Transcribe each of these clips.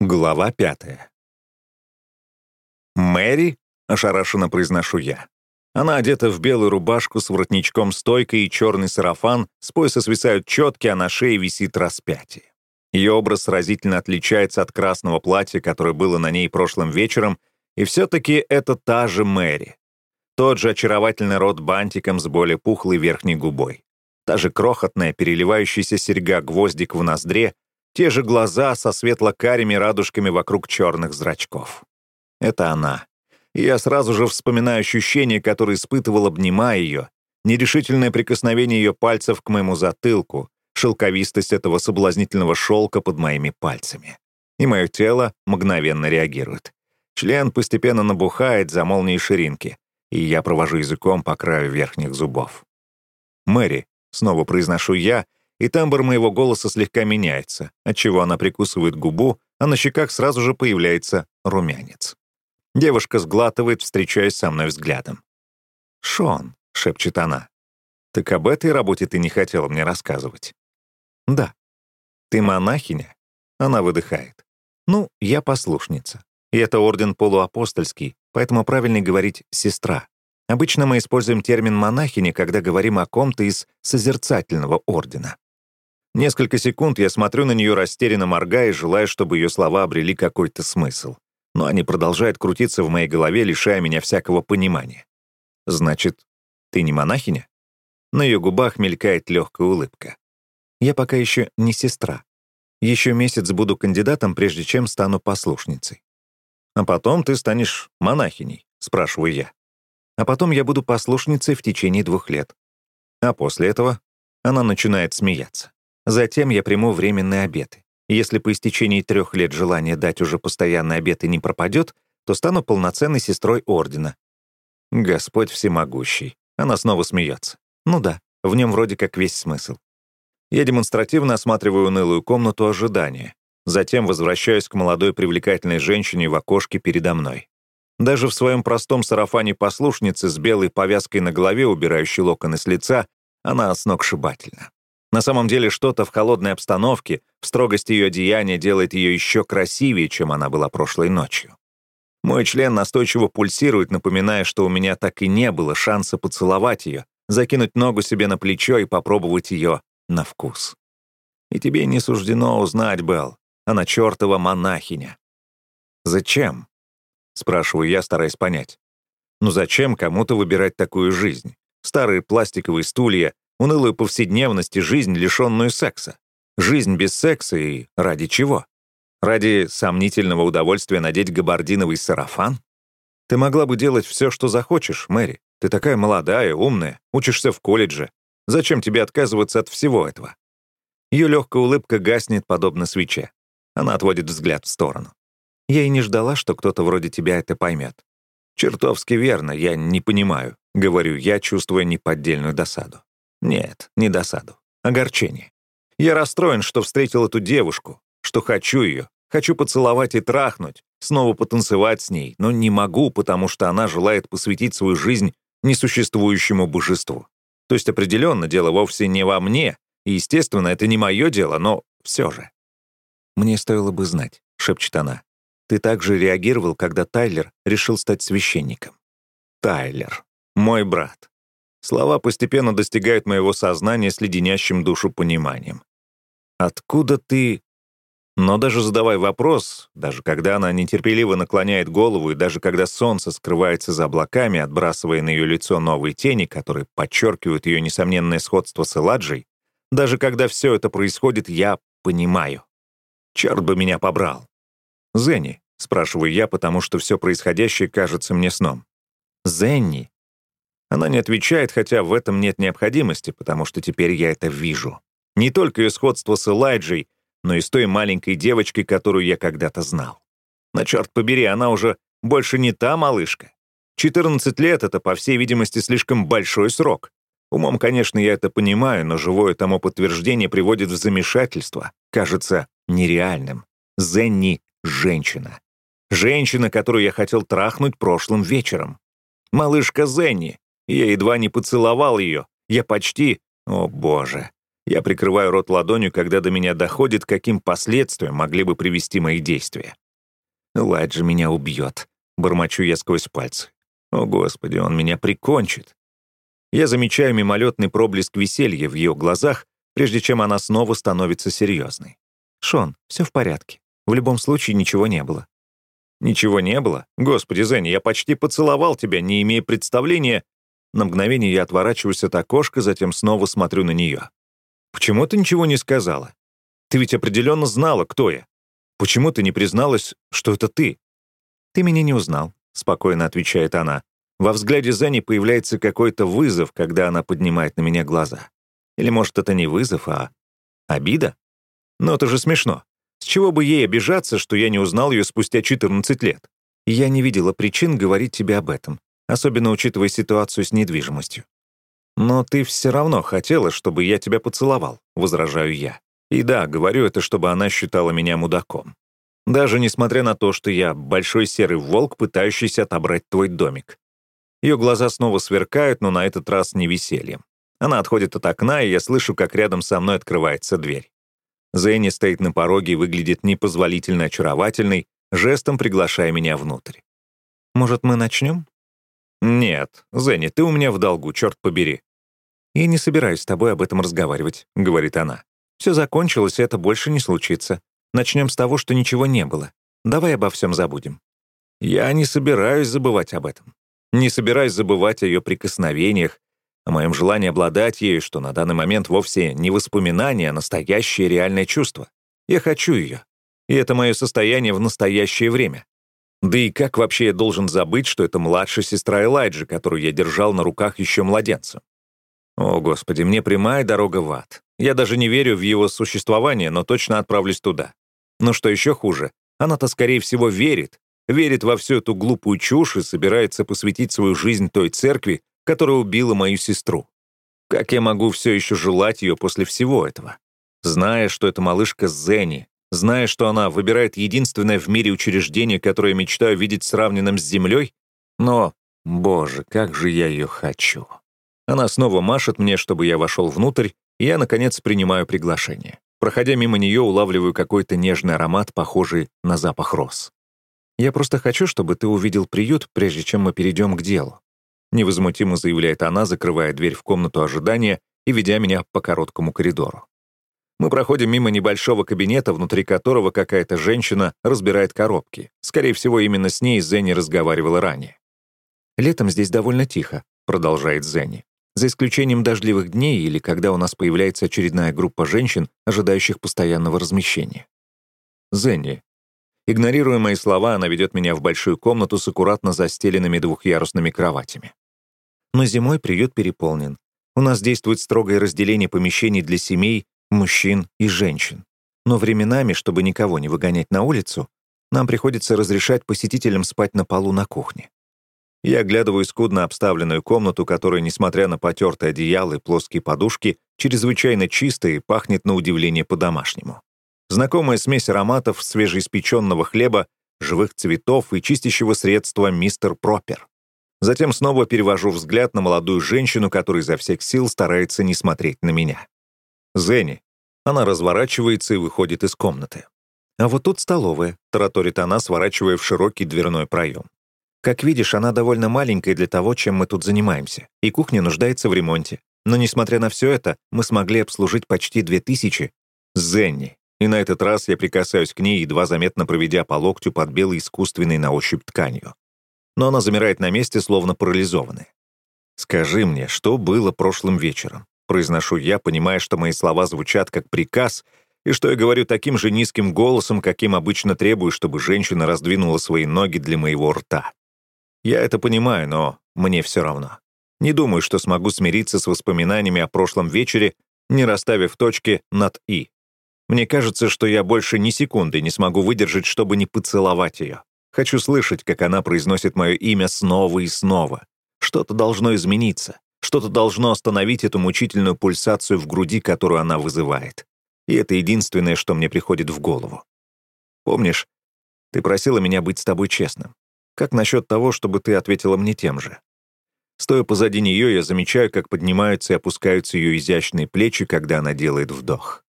Глава пятая. «Мэри?» — ошарашенно произношу я. Она одета в белую рубашку с воротничком-стойкой и черный сарафан, с пояса свисают четки, а на шее висит распятие. Ее образ разительно отличается от красного платья, которое было на ней прошлым вечером, и все-таки это та же Мэри. Тот же очаровательный рот бантиком с более пухлой верхней губой. Та же крохотная, переливающаяся серьга-гвоздик в ноздре, те же глаза со светло-карими радужками вокруг черных зрачков. Это она. И я сразу же вспоминаю ощущение, которое испытывал, обнимая ее, нерешительное прикосновение ее пальцев к моему затылку, шелковистость этого соблазнительного шелка под моими пальцами. И мое тело мгновенно реагирует. Член постепенно набухает за молнией ширинки, и я провожу языком по краю верхних зубов. «Мэри», — снова произношу я, и тембр моего голоса слегка меняется, отчего она прикусывает губу, а на щеках сразу же появляется румянец. Девушка сглатывает, встречаясь со мной взглядом. «Шон», — шепчет она, — «так об этой работе ты не хотела мне рассказывать?» «Да». «Ты монахиня?» Она выдыхает. «Ну, я послушница. И это орден полуапостольский, поэтому правильно говорить «сестра». Обычно мы используем термин «монахиня», когда говорим о ком-то из созерцательного ордена. Несколько секунд я смотрю на нее растерянно моргая, желая, чтобы ее слова обрели какой-то смысл. Но они продолжают крутиться в моей голове, лишая меня всякого понимания. «Значит, ты не монахиня?» На ее губах мелькает легкая улыбка. «Я пока еще не сестра. Еще месяц буду кандидатом, прежде чем стану послушницей». «А потом ты станешь монахиней?» — спрашиваю я. «А потом я буду послушницей в течение двух лет. А после этого она начинает смеяться. Затем я приму временные обеты. Если по истечении трех лет желание дать уже постоянные обеты не пропадет, то стану полноценной сестрой Ордена. Господь всемогущий. Она снова смеется. Ну да, в нем вроде как весь смысл. Я демонстративно осматриваю унылую комнату ожидания. Затем возвращаюсь к молодой привлекательной женщине в окошке передо мной. Даже в своем простом сарафане послушницы с белой повязкой на голове, убирающей локоны с лица, она сногсшибательна. На самом деле что-то в холодной обстановке, в строгости ее деяния делает ее еще красивее, чем она была прошлой ночью. Мой член настойчиво пульсирует, напоминая, что у меня так и не было шанса поцеловать ее, закинуть ногу себе на плечо и попробовать ее на вкус. И тебе не суждено узнать, Белл, она чертова монахиня. «Зачем?» — спрашиваю я, стараясь понять. «Ну зачем кому-то выбирать такую жизнь? Старые пластиковые стулья, унылую повседневность и жизнь, лишенную секса. Жизнь без секса и ради чего? Ради сомнительного удовольствия надеть габардиновый сарафан? Ты могла бы делать все, что захочешь, Мэри. Ты такая молодая, умная, учишься в колледже. Зачем тебе отказываться от всего этого? Ее легкая улыбка гаснет, подобно свече. Она отводит взгляд в сторону. Я и не ждала, что кто-то вроде тебя это поймет. Чертовски верно, я не понимаю, говорю я, чувствуя неподдельную досаду. Нет, не досаду. Огорчение. Я расстроен, что встретил эту девушку, что хочу ее, хочу поцеловать и трахнуть, снова потанцевать с ней, но не могу, потому что она желает посвятить свою жизнь несуществующему божеству. То есть определенно дело вовсе не во мне, и, естественно, это не мое дело, но все же. «Мне стоило бы знать», — шепчет она. «Ты также реагировал, когда Тайлер решил стать священником». Тайлер. Мой брат. Слова постепенно достигают моего сознания с леденящим душу пониманием. «Откуда ты...» Но даже задавая вопрос, даже когда она нетерпеливо наклоняет голову и даже когда солнце скрывается за облаками, отбрасывая на ее лицо новые тени, которые подчеркивают ее несомненное сходство с Эладжей, даже когда все это происходит, я понимаю. Черт бы меня побрал. «Зенни», — спрашиваю я, потому что все происходящее кажется мне сном. «Зенни», она не отвечает, хотя в этом нет необходимости, потому что теперь я это вижу. Не только ее сходство с Элайджей, но и с той маленькой девочкой, которую я когда-то знал. Но, черт побери, она уже больше не та малышка. 14 лет — это, по всей видимости, слишком большой срок. Умом, конечно, я это понимаю, но живое тому подтверждение приводит в замешательство. Кажется нереальным. Зенни — женщина. Женщина, которую я хотел трахнуть прошлым вечером. Малышка Зенни, я едва не поцеловал ее. Я почти... О, боже. Я прикрываю рот ладонью, когда до меня доходит, каким последствиям могли бы привести мои действия. Ладжи меня убьет. Бормочу я сквозь пальцы. О, Господи, он меня прикончит. Я замечаю мимолетный проблеск веселья в ее глазах, прежде чем она снова становится серьезной. «Шон, все в порядке. В любом случае ничего не было». «Ничего не было? Господи, Зенни, я почти поцеловал тебя, не имея представления...» На мгновение я отворачиваюсь от окошка, затем снова смотрю на нее. «Почему ты ничего не сказала? Ты ведь определенно знала, кто я. Почему ты не призналась, что это ты?» «Ты меня не узнал», — спокойно отвечает она. Во взгляде Зенни появляется какой-то вызов, когда она поднимает на меня глаза. Или, может, это не вызов, а обида? Но это же смешно. С чего бы ей обижаться, что я не узнал ее спустя 14 лет? я не видела причин говорить тебе об этом, особенно учитывая ситуацию с недвижимостью. «Но ты все равно хотела, чтобы я тебя поцеловал», — возражаю я. И да, говорю это, чтобы она считала меня мудаком. Даже несмотря на то, что я большой серый волк, пытающийся отобрать твой домик. Ее глаза снова сверкают, но на этот раз не весельем. Она отходит от окна, и я слышу, как рядом со мной открывается дверь. Зенни стоит на пороге и выглядит непозволительно очаровательной, жестом приглашая меня внутрь. «Может, мы начнем?» «Нет, Зенни, ты у меня в долгу, черт побери». «Я не собираюсь с тобой об этом разговаривать», — говорит она. «Все закончилось, и это больше не случится. Начнем с того, что ничего не было. Давай обо всем забудем». «Я не собираюсь забывать об этом. Не собираюсь забывать о ее прикосновениях, о моем желании обладать ею, что на данный момент вовсе не воспоминание, а настоящее реальное чувство. Я хочу ее. И это мое состояние в настоящее время. Да и как вообще я должен забыть, что это младшая сестра Элайджи, которую я держал на руках еще младенцем? О, Господи, мне прямая дорога в ад. Я даже не верю в его существование, но точно отправлюсь туда. Но что еще хуже, она-то, скорее всего, верит, верит во всю эту глупую чушь и собирается посвятить свою жизнь той церкви, которая убила мою сестру. Как я могу все еще желать ее после всего этого? Зная, что это малышка Зенни, зная, что она выбирает единственное в мире учреждение, которое мечтаю видеть сравненным с землей, но, боже, как же я ее хочу. Она снова машет мне, чтобы я вошел внутрь, и я, наконец, принимаю приглашение. Проходя мимо нее, улавливаю какой-то нежный аромат, похожий на запах роз. Я просто хочу, чтобы ты увидел приют, прежде чем мы перейдем к делу невозмутимо заявляет она, закрывая дверь в комнату ожидания и ведя меня по короткому коридору. Мы проходим мимо небольшого кабинета, внутри которого какая-то женщина разбирает коробки. Скорее всего, именно с ней Зенни разговаривала ранее. «Летом здесь довольно тихо», — продолжает Зенни. «За исключением дождливых дней или когда у нас появляется очередная группа женщин, ожидающих постоянного размещения». «Зенни». Игнорируя мои слова, она ведет меня в большую комнату с аккуратно застеленными двухъярусными кроватями. Но зимой приют переполнен. У нас действует строгое разделение помещений для семей, мужчин и женщин. Но временами, чтобы никого не выгонять на улицу, нам приходится разрешать посетителям спать на полу на кухне. Я оглядываю скудно обставленную комнату, которая, несмотря на потертое одеяло и плоские подушки, чрезвычайно чистая и пахнет на удивление по-домашнему. Знакомая смесь ароматов свежеиспеченного хлеба, живых цветов и чистящего средства «Мистер Пропер». Затем снова перевожу взгляд на молодую женщину, которая изо всех сил старается не смотреть на меня. Зенни. Она разворачивается и выходит из комнаты. А вот тут столовая, тараторит она, сворачивая в широкий дверной проем. Как видишь, она довольно маленькая для того, чем мы тут занимаемся, и кухня нуждается в ремонте. Но, несмотря на все это, мы смогли обслужить почти две тысячи. Зенни. И на этот раз я прикасаюсь к ней, едва заметно проведя по локтю под белой искусственной на ощупь тканью но она замирает на месте, словно парализованная. «Скажи мне, что было прошлым вечером?» Произношу я, понимая, что мои слова звучат как приказ, и что я говорю таким же низким голосом, каким обычно требую, чтобы женщина раздвинула свои ноги для моего рта. Я это понимаю, но мне все равно. Не думаю, что смогу смириться с воспоминаниями о прошлом вечере, не расставив точки над «и». Мне кажется, что я больше ни секунды не смогу выдержать, чтобы не поцеловать ее. Хочу слышать, как она произносит мое имя снова и снова. Что-то должно измениться. Что-то должно остановить эту мучительную пульсацию в груди, которую она вызывает. И это единственное, что мне приходит в голову. Помнишь, ты просила меня быть с тобой честным. Как насчет того, чтобы ты ответила мне тем же? Стоя позади нее, я замечаю, как поднимаются и опускаются ее изящные плечи, когда она делает вдох.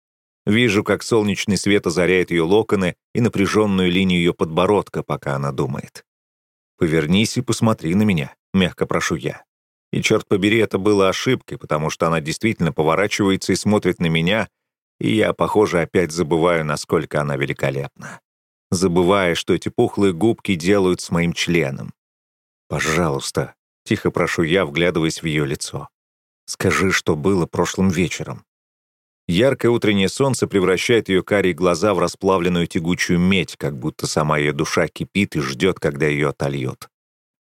Вижу, как солнечный свет озаряет ее локоны и напряженную линию ее подбородка, пока она думает. «Повернись и посмотри на меня», — мягко прошу я. И, черт побери, это было ошибкой, потому что она действительно поворачивается и смотрит на меня, и я, похоже, опять забываю, насколько она великолепна. Забывая, что эти пухлые губки делают с моим членом. «Пожалуйста», — тихо прошу я, вглядываясь в ее лицо. «Скажи, что было прошлым вечером». Яркое утреннее солнце превращает ее карие глаза в расплавленную тягучую медь, как будто сама ее душа кипит и ждет, когда ее отольет.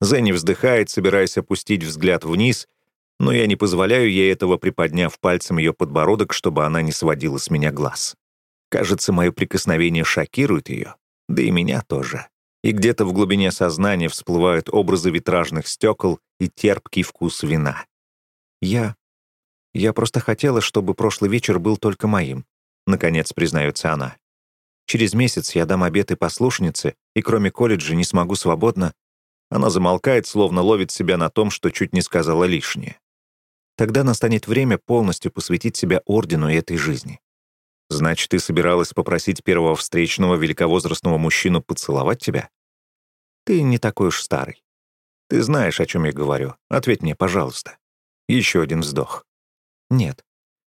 Зенни вздыхает, собираясь опустить взгляд вниз, но я не позволяю ей этого, приподняв пальцем ее подбородок, чтобы она не сводила с меня глаз. Кажется, мое прикосновение шокирует ее, да и меня тоже. И где-то в глубине сознания всплывают образы витражных стекол и терпкий вкус вина. Я я просто хотела, чтобы прошлый вечер был только моим», — наконец признается она. «Через месяц я дам обеты послушнице, и кроме колледжа не смогу свободно...» Она замолкает, словно ловит себя на том, что чуть не сказала лишнее. Тогда настанет время полностью посвятить себя ордену и этой жизни. Значит, ты собиралась попросить первого встречного великовозрастного мужчину поцеловать тебя? Ты не такой уж старый. Ты знаешь, о чем я говорю. Ответь мне, пожалуйста. Еще один вздох. Нет.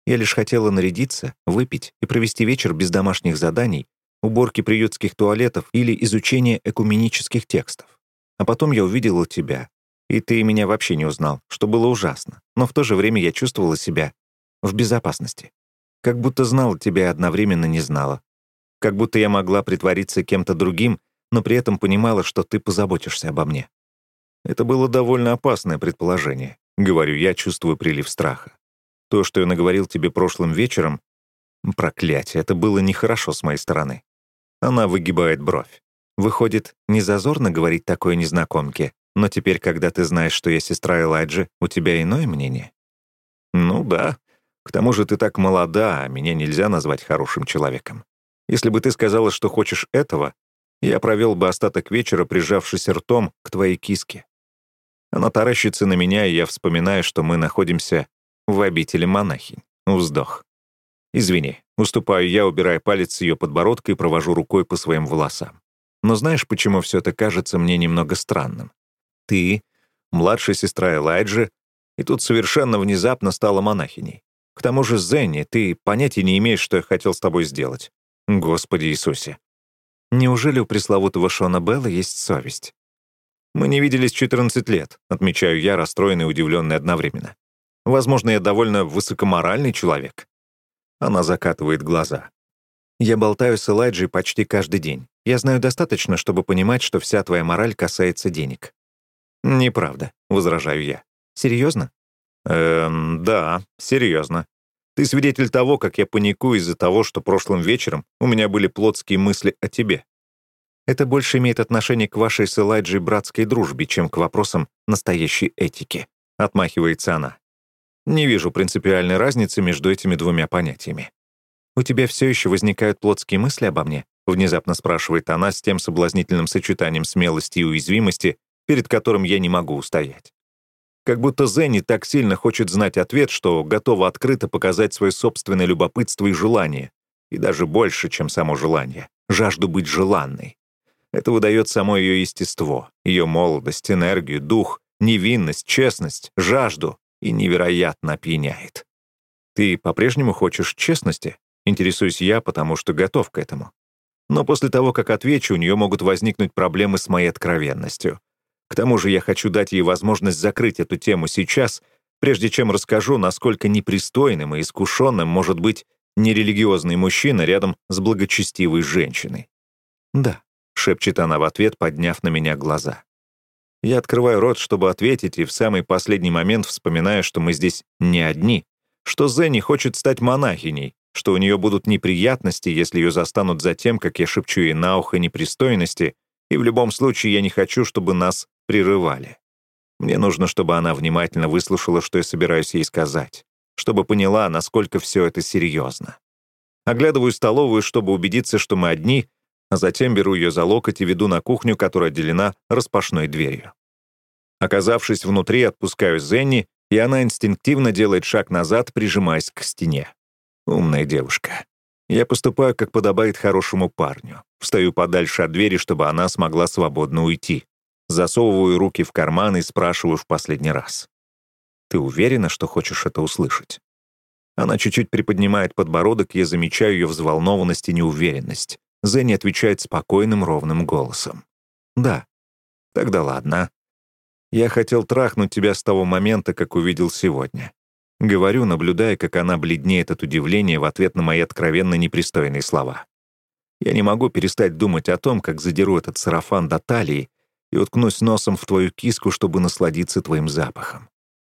Я лишь хотела нарядиться, выпить и провести вечер без домашних заданий, уборки приютских туалетов или изучения экуменических текстов. А потом я увидела тебя, и ты меня вообще не узнал, что было ужасно. Но в то же время я чувствовала себя в безопасности. Как будто знала тебя и одновременно не знала. Как будто я могла притвориться кем-то другим, но при этом понимала, что ты позаботишься обо мне. Это было довольно опасное предположение. Говорю, я чувствую прилив страха. То, что я наговорил тебе прошлым вечером... Проклятие, это было нехорошо с моей стороны. Она выгибает бровь. Выходит, не зазорно говорить такое незнакомке, но теперь, когда ты знаешь, что я сестра Элайджи, у тебя иное мнение? Ну да. К тому же ты так молода, а меня нельзя назвать хорошим человеком. Если бы ты сказала, что хочешь этого, я провел бы остаток вечера, прижавшись ртом к твоей киске. Она таращится на меня, и я вспоминаю, что мы находимся в обители монахинь. Вздох. Извини, уступаю я, убирая палец ее подбородка и провожу рукой по своим волосам. Но знаешь, почему все это кажется мне немного странным? Ты, младшая сестра Элайджи, и тут совершенно внезапно стала монахиней. К тому же, Зенни, ты понятия не имеешь, что я хотел с тобой сделать. Господи Иисусе. Неужели у пресловутого Шона Белла есть совесть? Мы не виделись 14 лет, отмечаю я, расстроенный и удивленный одновременно. Возможно, я довольно высокоморальный человек». Она закатывает глаза. «Я болтаю с Элайджей почти каждый день. Я знаю достаточно, чтобы понимать, что вся твоя мораль касается денег». «Неправда», — возражаю я. «Серьезно?» «Эм, да, серьезно. Ты свидетель того, как я паникую из-за того, что прошлым вечером у меня были плотские мысли о тебе. Это больше имеет отношение к вашей с Элайджей братской дружбе, чем к вопросам настоящей этики», — отмахивается она. Не вижу принципиальной разницы между этими двумя понятиями. «У тебя все еще возникают плотские мысли обо мне?» — внезапно спрашивает она с тем соблазнительным сочетанием смелости и уязвимости, перед которым я не могу устоять. Как будто Зенни так сильно хочет знать ответ, что готова открыто показать свое собственное любопытство и желание, и даже больше, чем само желание, жажду быть желанной. Это выдает само ее естество, ее молодость, энергию, дух, невинность, честность, жажду, и невероятно опьяняет. Ты по-прежнему хочешь честности? Интересуюсь я, потому что готов к этому. Но после того, как отвечу, у нее могут возникнуть проблемы с моей откровенностью. К тому же я хочу дать ей возможность закрыть эту тему сейчас, прежде чем расскажу, насколько непристойным и искушенным может быть нерелигиозный мужчина рядом с благочестивой женщиной. «Да», — шепчет она в ответ, подняв на меня глаза. Я открываю рот, чтобы ответить, и в самый последний момент вспоминаю, что мы здесь не одни, что Зенни хочет стать монахиней, что у нее будут неприятности, если ее застанут за тем, как я шепчу ей на ухо непристойности, и в любом случае я не хочу, чтобы нас прерывали. Мне нужно, чтобы она внимательно выслушала, что я собираюсь ей сказать, чтобы поняла, насколько все это серьезно. Оглядываю столовую, чтобы убедиться, что мы одни, а затем беру ее за локоть и веду на кухню, которая отделена распашной дверью. Оказавшись внутри, отпускаю Зенни, и она инстинктивно делает шаг назад, прижимаясь к стене. Умная девушка. Я поступаю, как подобает хорошему парню. Встаю подальше от двери, чтобы она смогла свободно уйти. Засовываю руки в карман и спрашиваю в последний раз. «Ты уверена, что хочешь это услышать?» Она чуть-чуть приподнимает подбородок, я замечаю ее взволнованность и неуверенность. Зенни отвечает спокойным, ровным голосом. «Да». «Тогда ладно. Я хотел трахнуть тебя с того момента, как увидел сегодня. Говорю, наблюдая, как она бледнеет от удивления в ответ на мои откровенно непристойные слова. Я не могу перестать думать о том, как задеру этот сарафан до талии и уткнусь носом в твою киску, чтобы насладиться твоим запахом.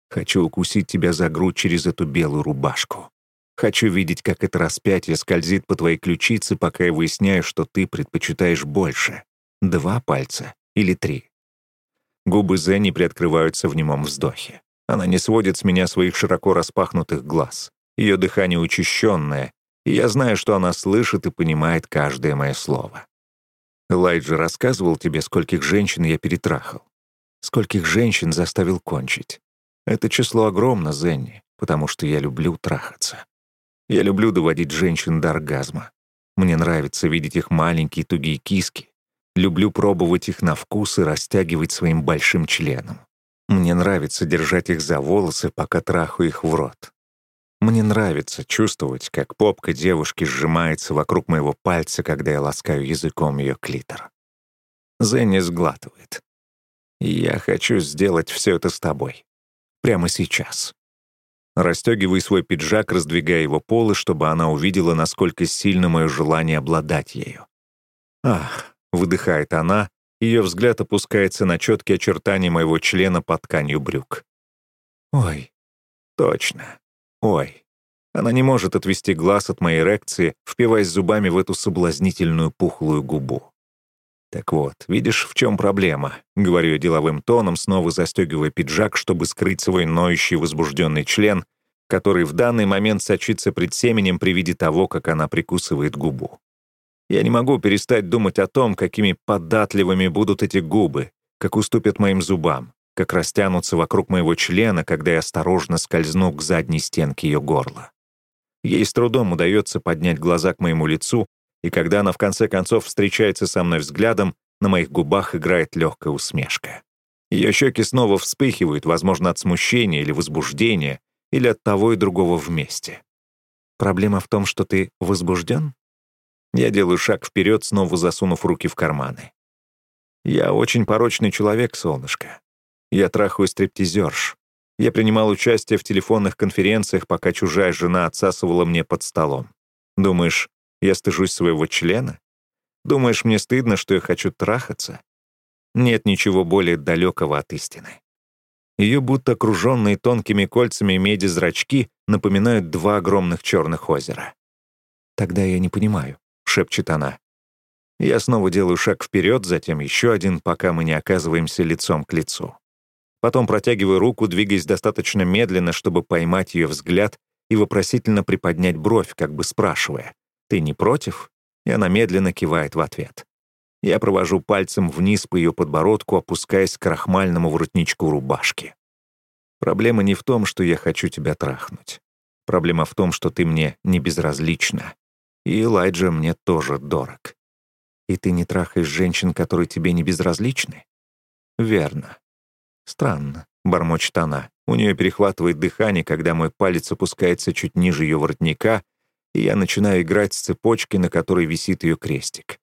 Хочу укусить тебя за грудь через эту белую рубашку. Хочу видеть, как это распятие скользит по твоей ключице, пока я выясняю, что ты предпочитаешь больше. Два пальца или три. Губы Зенни приоткрываются в немом вздохе. Она не сводит с меня своих широко распахнутых глаз. Ее дыхание учащенное, и я знаю, что она слышит и понимает каждое мое слово. Элайджа рассказывал тебе, скольких женщин я перетрахал. Скольких женщин заставил кончить. Это число огромно, Зенни, потому что я люблю трахаться. Я люблю доводить женщин до оргазма. Мне нравится видеть их маленькие тугие киски. Люблю пробовать их на вкус и растягивать своим большим членом. Мне нравится держать их за волосы, пока трахаю их в рот. Мне нравится чувствовать, как попка девушки сжимается вокруг моего пальца, когда я ласкаю языком ее клитор. Зенни сглатывает. я хочу сделать все это с тобой. Прямо сейчас. Растегиваю свой пиджак, раздвигая его полы, чтобы она увидела, насколько сильно мое желание обладать ею. «Ах», — выдыхает она, ее взгляд опускается на четкие очертания моего члена под тканью брюк. «Ой, точно. Ой». Она не может отвести глаз от моей эрекции, впиваясь зубами в эту соблазнительную пухлую губу. «Так вот, видишь, в чем проблема?» — говорю деловым тоном, снова застегивая пиджак, чтобы скрыть свой ноющий возбужденный член, который в данный момент сочится пред семенем при виде того, как она прикусывает губу. Я не могу перестать думать о том, какими податливыми будут эти губы, как уступят моим зубам, как растянутся вокруг моего члена, когда я осторожно скользну к задней стенке ее горла. Ей с трудом удается поднять глаза к моему лицу, и когда она в конце концов встречается со мной взглядом, на моих губах играет легкая усмешка. Ее щеки снова вспыхивают, возможно, от смущения или возбуждения, или от того и другого вместе. Проблема в том, что ты возбужден? Я делаю шаг вперед, снова засунув руки в карманы. Я очень порочный человек, солнышко. Я трахаю стриптизерш. Я принимал участие в телефонных конференциях, пока чужая жена отсасывала мне под столом. Думаешь, я стыжусь своего члена? Думаешь, мне стыдно, что я хочу трахаться? Нет ничего более далекого от истины. Ее будто окруженные тонкими кольцами меди зрачки напоминают два огромных черных озера. Тогда я не понимаю, шепчет она. Я снова делаю шаг вперед, затем еще один, пока мы не оказываемся лицом к лицу. Потом протягиваю руку, двигаясь достаточно медленно, чтобы поймать ее взгляд и вопросительно приподнять бровь, как бы спрашивая, «Ты не против?» И она медленно кивает в ответ. Я провожу пальцем вниз по ее подбородку, опускаясь к крахмальному воротничку рубашки. Проблема не в том, что я хочу тебя трахнуть. Проблема в том, что ты мне не безразлична. И Элайджа мне тоже дорог. И ты не трахаешь женщин, которые тебе не безразличны? Верно. Странно, бормочет она. У нее перехватывает дыхание, когда мой палец опускается чуть ниже ее воротника, и я начинаю играть с цепочкой, на которой висит ее крестик.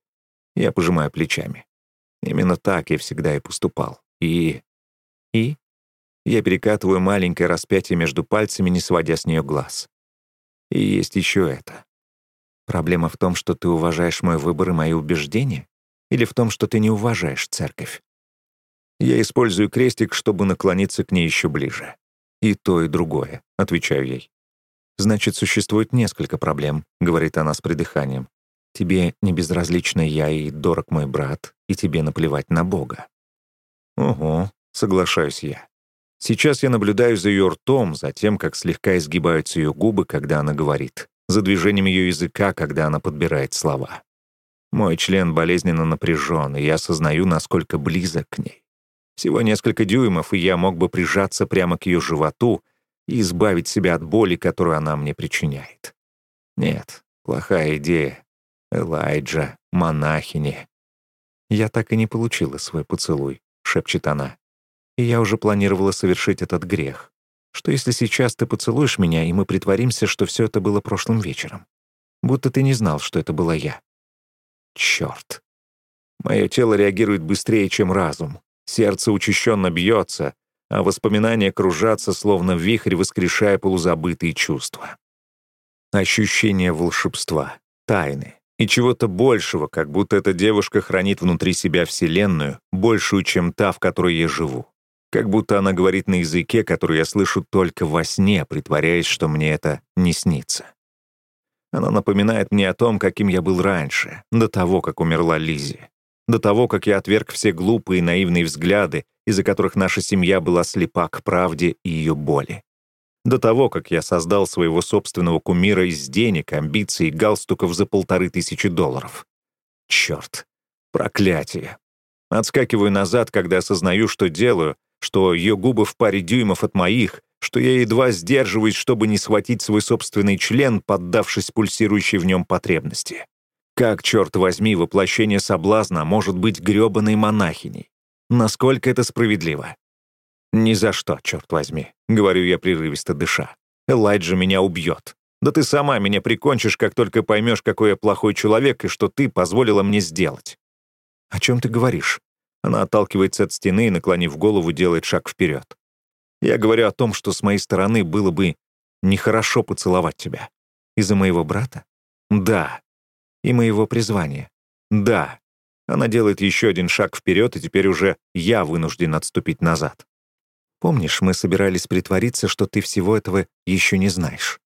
Я пожимаю плечами. Именно так я всегда и поступал. И... И? Я перекатываю маленькое распятие между пальцами, не сводя с нее глаз. И есть еще это. Проблема в том, что ты уважаешь мой выбор и мои убеждения? Или в том, что ты не уважаешь церковь? Я использую крестик, чтобы наклониться к ней еще ближе. И то, и другое, отвечаю ей. «Значит, существует несколько проблем», — говорит она с придыханием. «Тебе не безразлична я и дорог мой брат, и тебе наплевать на Бога». «Ого», — соглашаюсь я. Сейчас я наблюдаю за ее ртом, за тем, как слегка изгибаются ее губы, когда она говорит, за движением ее языка, когда она подбирает слова. Мой член болезненно напряжен, и я осознаю, насколько близок к ней. Всего несколько дюймов, и я мог бы прижаться прямо к ее животу и избавить себя от боли, которую она мне причиняет. Нет, плохая идея. Элайджа, монахини. «Я так и не получила свой поцелуй», — шепчет она. «И я уже планировала совершить этот грех. Что если сейчас ты поцелуешь меня, и мы притворимся, что все это было прошлым вечером? Будто ты не знал, что это была я». Черт. Мое тело реагирует быстрее, чем разум. Сердце учащенно бьется, а воспоминания кружатся, словно вихрь, воскрешая полузабытые чувства. Ощущение волшебства, тайны, и чего-то большего, как будто эта девушка хранит внутри себя вселенную, большую, чем та, в которой я живу. Как будто она говорит на языке, который я слышу только во сне, притворяясь, что мне это не снится. Она напоминает мне о том, каким я был раньше, до того, как умерла Лизи, до того, как я отверг все глупые и наивные взгляды, из-за которых наша семья была слепа к правде и ее боли до того, как я создал своего собственного кумира из денег, амбиций и галстуков за полторы тысячи долларов. Черт, проклятие. Отскакиваю назад, когда осознаю, что делаю, что ее губы в паре дюймов от моих, что я едва сдерживаюсь, чтобы не схватить свой собственный член, поддавшись пульсирующей в нем потребности. Как, черт возьми, воплощение соблазна может быть грёбаной монахиней? Насколько это справедливо? «Ни за что, черт возьми», — говорю я прерывисто дыша. «Элайджа меня убьет. Да ты сама меня прикончишь, как только поймешь, какой я плохой человек и что ты позволила мне сделать». «О чем ты говоришь?» Она отталкивается от стены и, наклонив голову, делает шаг вперед. «Я говорю о том, что с моей стороны было бы нехорошо поцеловать тебя. Из-за моего брата? Да. И моего призвания? Да. Она делает еще один шаг вперед, и теперь уже я вынужден отступить назад. Помнишь, мы собирались притвориться, что ты всего этого еще не знаешь?»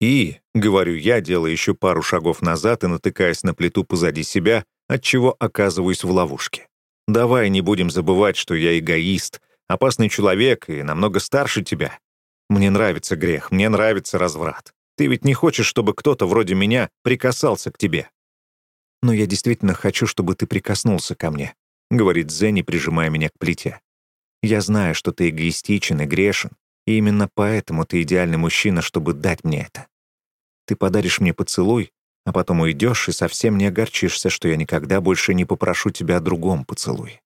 «И», — говорю я, делая еще пару шагов назад и натыкаясь на плиту позади себя, отчего оказываюсь в ловушке. «Давай не будем забывать, что я эгоист, опасный человек и намного старше тебя. Мне нравится грех, мне нравится разврат. Ты ведь не хочешь, чтобы кто-то вроде меня прикасался к тебе?» «Но я действительно хочу, чтобы ты прикоснулся ко мне», — говорит Зенни, прижимая меня к плите. Я знаю, что ты эгоистичен и грешен, и именно поэтому ты идеальный мужчина, чтобы дать мне это. Ты подаришь мне поцелуй, а потом уйдешь и совсем не огорчишься, что я никогда больше не попрошу тебя о другом поцелуе.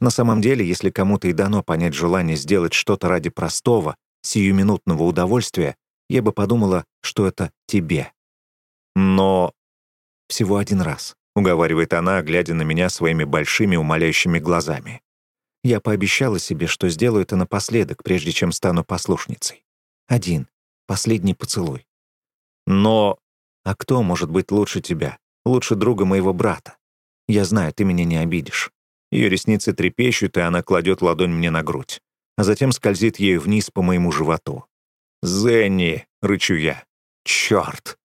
На самом деле, если кому-то и дано понять желание сделать что-то ради простого, сиюминутного удовольствия, я бы подумала, что это тебе. Но всего один раз, уговаривает она, глядя на меня своими большими умоляющими глазами. Я пообещала себе, что сделаю это напоследок, прежде чем стану послушницей. Один. Последний поцелуй. Но... А кто может быть лучше тебя? Лучше друга моего брата? Я знаю, ты меня не обидишь. Ее ресницы трепещут, и она кладет ладонь мне на грудь, а затем скользит ею вниз по моему животу. «Зенни!» — рычу я. «Чёрт!»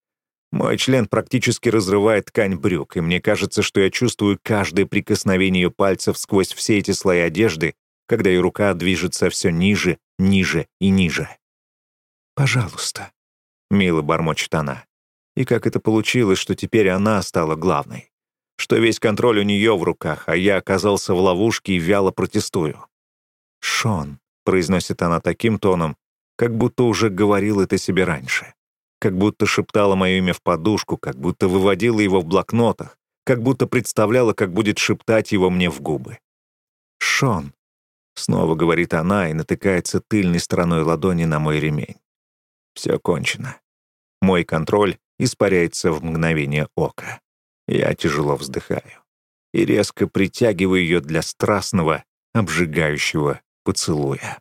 Мой член практически разрывает ткань брюк, и мне кажется, что я чувствую каждое прикосновение ее пальцев сквозь все эти слои одежды, когда ее рука движется все ниже, ниже и ниже. «Пожалуйста», — мило бормочет она. И как это получилось, что теперь она стала главной? Что весь контроль у нее в руках, а я оказался в ловушке и вяло протестую. «Шон», — произносит она таким тоном, как будто уже говорил это себе раньше как будто шептала мое имя в подушку, как будто выводила его в блокнотах, как будто представляла, как будет шептать его мне в губы. «Шон», — снова говорит она и натыкается тыльной стороной ладони на мой ремень. Все кончено. Мой контроль испаряется в мгновение ока. Я тяжело вздыхаю и резко притягиваю ее для страстного, обжигающего поцелуя.